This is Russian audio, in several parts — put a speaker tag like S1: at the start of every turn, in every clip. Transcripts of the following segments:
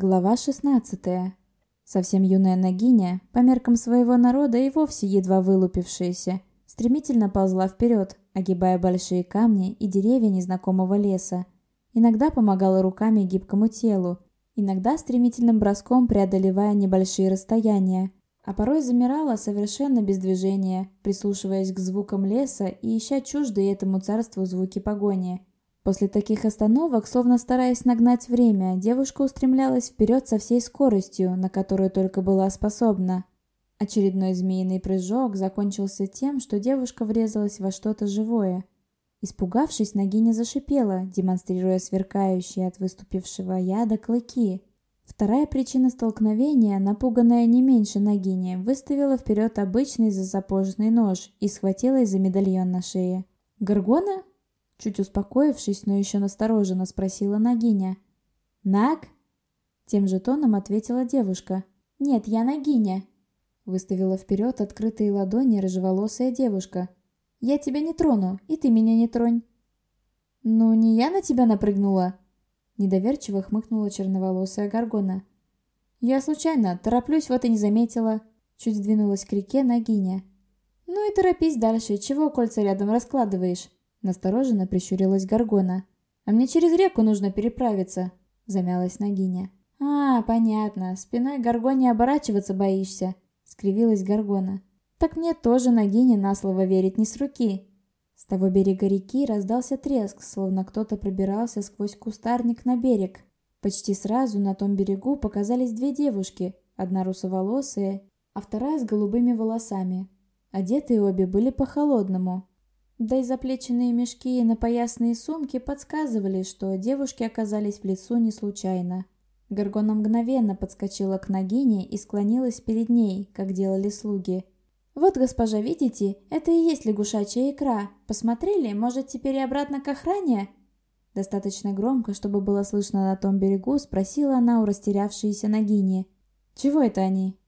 S1: Глава 16. Совсем юная Нагиня, по меркам своего народа и вовсе едва вылупившаяся, стремительно ползла вперед, огибая большие камни и деревья незнакомого леса. Иногда помогала руками гибкому телу, иногда стремительным броском преодолевая небольшие расстояния, а порой замирала совершенно без движения, прислушиваясь к звукам леса и ища чуждые этому царству звуки погони – После таких остановок, словно стараясь нагнать время, девушка устремлялась вперед со всей скоростью, на которую только была способна. Очередной змеиный прыжок закончился тем, что девушка врезалась во что-то живое. Испугавшись, Нагиня зашипела, демонстрируя сверкающие от выступившего яда клыки. Вторая причина столкновения, напуганная не меньше Нагини, выставила вперед обычный засапожный нож и схватилась за медальон на шее. «Горгона?» Чуть успокоившись, но еще настороженно спросила Нагиня. «Наг?» Тем же тоном ответила девушка. «Нет, я Нагиня», — выставила вперед открытые ладони рыжеволосая девушка. «Я тебя не трону, и ты меня не тронь». «Ну, не я на тебя напрыгнула?» Недоверчиво хмыкнула черноволосая Гаргона. «Я случайно, тороплюсь, вот и не заметила». Чуть сдвинулась к реке Нагиня. «Ну и торопись дальше, чего кольца рядом раскладываешь?» Настороженно прищурилась Гаргона. «А мне через реку нужно переправиться», — замялась Нагиня. «А, понятно, спиной Гаргоне оборачиваться боишься», — скривилась Гаргона. «Так мне тоже Нагине на слово верить не с руки». С того берега реки раздался треск, словно кто-то пробирался сквозь кустарник на берег. Почти сразу на том берегу показались две девушки, одна русоволосая, а вторая с голубыми волосами. Одетые обе были по-холодному, да и заплеченные мешки и напоясные сумки подсказывали, что девушки оказались в лесу не случайно. Горгона мгновенно подскочила к Нагине и склонилась перед ней, как делали слуги. «Вот, госпожа, видите, это и есть лягушачья икра. Посмотрели? Может, теперь и обратно к охране?» Достаточно громко, чтобы было слышно на том берегу, спросила она у растерявшейся Нагини. «Чего это они?»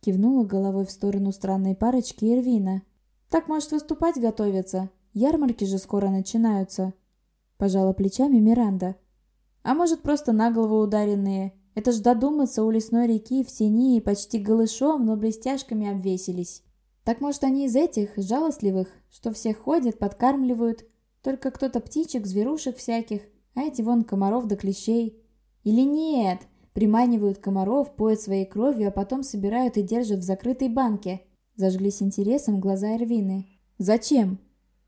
S1: Кивнула головой в сторону странной парочки Ирвина. Так, может, выступать готовятся? Ярмарки же скоро начинаются. Пожала плечами Миранда. А может, просто на голову ударенные. Это ж додуматься у лесной реки в тени почти голышом, но блестяшками обвесились. Так может, они из этих, жалостливых, что всех ходят, подкармливают. Только кто-то птичек, зверушек всяких, а эти вон комаров да клещей. Или нет, приманивают комаров, поят своей кровью, а потом собирают и держат в закрытой банке – Зажглись интересом глаза Эрвины. «Зачем?»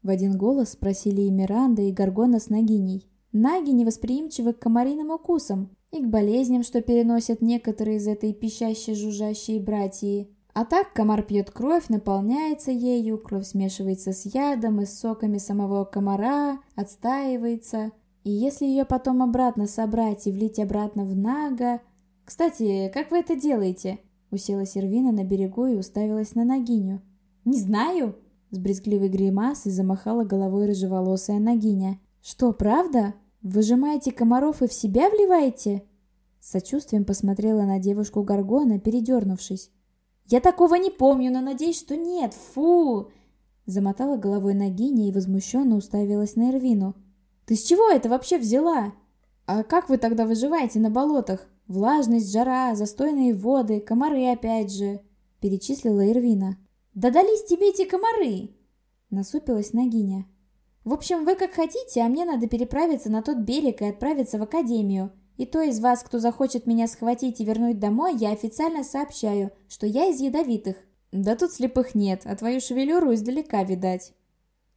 S1: В один голос спросили и Миранда, и Гаргона с Нагиней. Наги невосприимчивы к комариным укусам и к болезням, что переносят некоторые из этой пищащей жужжащей братьи. А так комар пьет кровь, наполняется ею, кровь смешивается с ядом и с соками самого комара, отстаивается. И если ее потом обратно собрать и влить обратно в нага... Кстати, как вы это делаете? Уселась Сервина на берегу и уставилась на Нагиню. «Не знаю!» С брезгливой гримасой замахала головой рыжеволосая Нагиня. «Что, правда? Выжимаете комаров и в себя вливаете?» С сочувствием посмотрела на девушку Гаргона, передернувшись. «Я такого не помню, но надеюсь, что нет. Фу!» Замотала головой Нагиня и возмущенно уставилась на Эрвину. «Ты с чего это вообще взяла? А как вы тогда выживаете на болотах?» Влажность, жара, застойные воды, комары опять же, перечислила Ирвина. Да дались тебе эти комары! Насупилась Нагиня. В общем, вы как хотите, а мне надо переправиться на тот берег и отправиться в академию. И то из вас, кто захочет меня схватить и вернуть домой, я официально сообщаю, что я из ядовитых. Да тут слепых нет, а твою шевелюру издалека видать.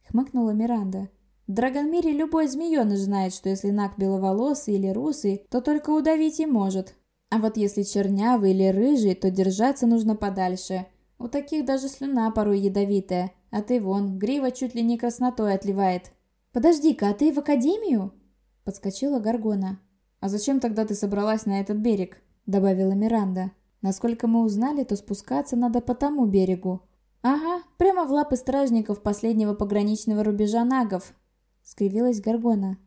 S1: Хмыкнула Миранда. В Драгонмире любой змееныш знает, что если Нак беловолосый или русый, то только удавить и может. А вот если чернявый или рыжий, то держаться нужно подальше. У таких даже слюна порой ядовитая, а ты вон, грива чуть ли не краснотой отливает. «Подожди-ка, а ты в академию?» Подскочила Гаргона. «А зачем тогда ты собралась на этот берег?» Добавила Миранда. «Насколько мы узнали, то спускаться надо по тому берегу». «Ага, прямо в лапы стражников последнего пограничного рубежа нагов, скривилась Гаргона.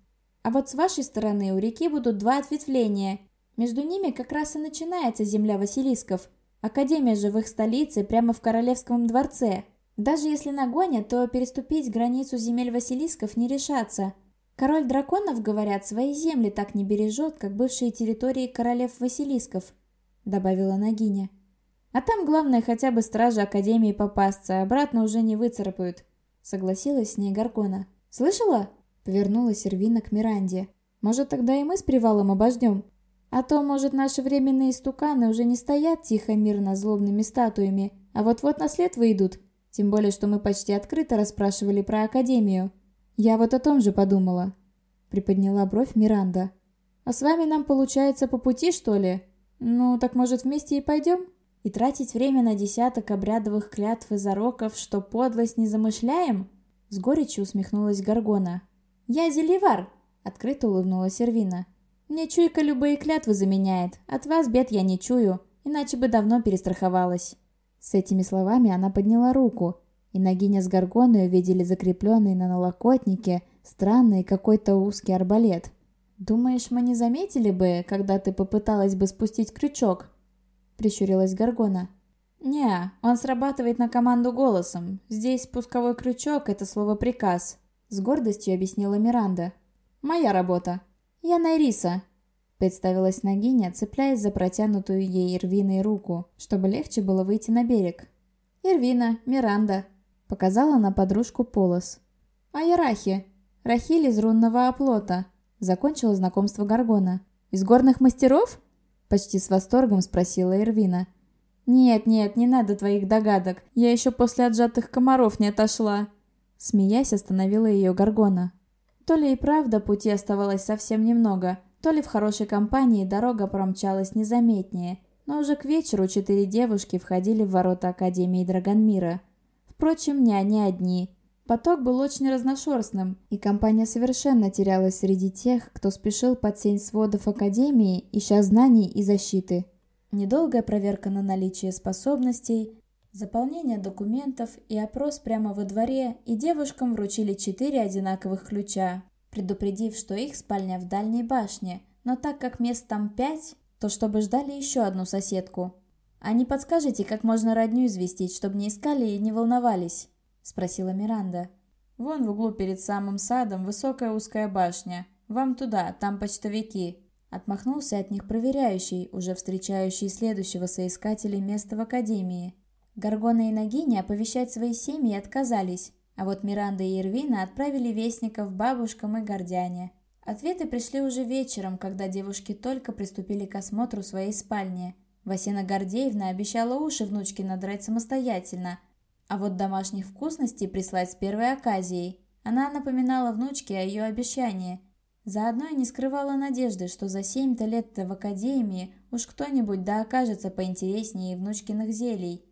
S1: «А вот с вашей стороны у реки будут два ответвления. Между ними как раз и начинается земля Василисков. Академия же в их столице, прямо в Королевском дворце. Даже если нагонят, то переступить границу земель Василисков не решатся. Король драконов, говорят, свои земли так не бережет, как бывшие территории королев Василисков, добавила Нагиня. А там главное хотя бы стражи Академии попасться, обратно уже не выцарапают, согласилась с ней Гаргона. Слышала? Повернулась Эрвина к Миранде. Может, тогда и мы с привалом обождем? А то, может, наши временные стуканы уже не стоят тихо-мирно злобными статуями, а вот-вот на след выйдут. Тем более, что мы почти открыто расспрашивали про Академию. Я вот о том же подумала. Приподняла бровь Миранда. А с вами нам получается по пути, что ли? Ну, так может вместе и пойдем? И тратить время на десяток обрядовых клятв и зароков, что подлость не замышляем? С горечью усмехнулась Гаргона. «Я Зеливар!» — открыто улыбнулась Сервина. «Мне чуйка любые клятвы заменяет. От вас бед я не чую, иначе бы давно перестраховалась». С этими словами она подняла руку, и Нагиня с Гаргоной увидели закрепленный на налокотнике странный какой-то узкий арбалет. «Думаешь, мы не заметили бы, когда ты попыталась бы спустить крючок?» — прищурилась Гаргона. «Не, он срабатывает на команду голосом. Здесь спусковой крючок — это слово «приказ», — с гордостью объяснила Миранда. «Моя работа». «Я Найриса», — представилась Нагиня, цепляясь за протянутую ей Ирвиной руку, чтобы легче было выйти на берег. «Ирвина, Миранда», — показала на подружку Полос. «А я Рахи, Рахиль из рунного оплота», — закончила знакомство Гаргона. «Из горных мастеров?» — почти с восторгом спросила Ирвина. «Нет, нет, не надо твоих догадок. Я еще после отжатых комаров не отошла». Смеясь, остановила ее Гаргона. То ли и правда пути оставалось совсем немного, то ли в хорошей компании дорога промчалась незаметнее, но уже к вечеру четыре девушки входили в ворота Академии Драгонмира. Впрочем, не они одни. Поток был очень разношерстным, и компания совершенно терялась среди тех, кто спешил под сень сводов Академии, ища знаний и защиты. Недолгая проверка на наличие способностей, Заполнение документов и опрос прямо во дворе, и девушкам вручили четыре одинаковых ключа, предупредив, что их спальня в дальней башне, но так как мест там пять, то чтобы ждали еще одну соседку. «А не подскажете, как можно родню известить, чтобы не искали и не волновались?» – спросила Миранда. «Вон в углу перед самым садом высокая узкая башня. Вам туда, там почтовики». Отмахнулся от них проверяющий, уже встречающий следующего соискателя места в академии. Гаргона и Нагиня оповещать свои семьи отказались, а вот Миранда и Ирвина отправили вестников бабушкам и Гордяне. Ответы пришли уже вечером, когда девушки только приступили к осмотру своей спальни. Васина Гордеевна обещала уши внучке надрать самостоятельно, а вот домашних вкусностей прислать с первой оказией. Она напоминала внучке о ее обещании. Заодно и не скрывала надежды, что за семь-то лет-то в академии уж кто-нибудь да окажется поинтереснее внучкиных зелий.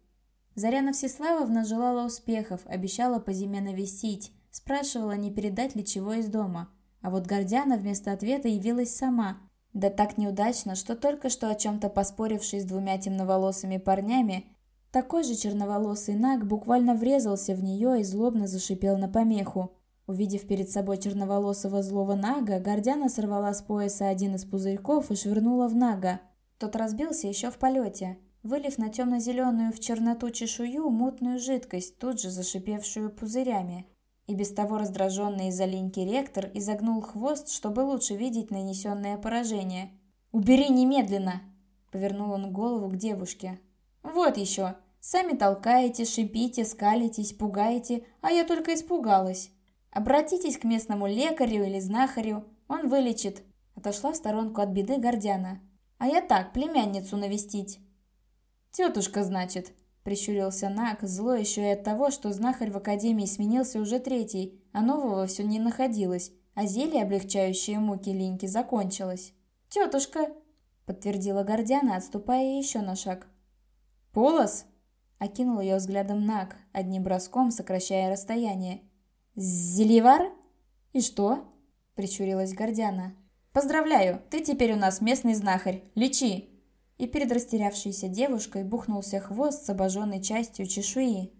S1: Заряна Всеславовна желала успехов, обещала по зиме навестить, спрашивала, не передать ли чего из дома. А вот Гордяна вместо ответа явилась сама. Да так неудачно, что только что о чем-то поспоривший с двумя темноволосыми парнями, такой же черноволосый наг буквально врезался в нее и злобно зашипел на помеху. Увидев перед собой черноволосого злого нага, Гордяна сорвала с пояса один из пузырьков и швырнула в нага. Тот разбился еще в полете вылив на темно-зеленую в черноту чешую мутную жидкость, тут же зашипевшую пузырями. И без того раздраженный из-за линьки ректор изогнул хвост, чтобы лучше видеть нанесенное поражение. «Убери немедленно!» — повернул он голову к девушке. «Вот еще! Сами толкаете, шипите, скалитесь, пугаете, а я только испугалась. Обратитесь к местному лекарю или знахарю, он вылечит». Отошла в сторонку от беды Гордяна. «А я так, племянницу навестить». «Тетушка, значит», — прищурился Нак, зло еще и от того, что знахарь в академии сменился уже третий, а нового все не находилось, а зелье, облегчающее муки Линьки, закончилось. «Тетушка», — подтвердила Гордяна, отступая еще на шаг. «Полос?» — окинул ее взглядом Нак, одним броском сокращая расстояние. «Зеливар?» «И что?» — прищурилась Гордяна. «Поздравляю, ты теперь у нас местный знахарь. Лечи!» и перед растерявшейся девушкой бухнулся хвост с обожженной частью чешуи.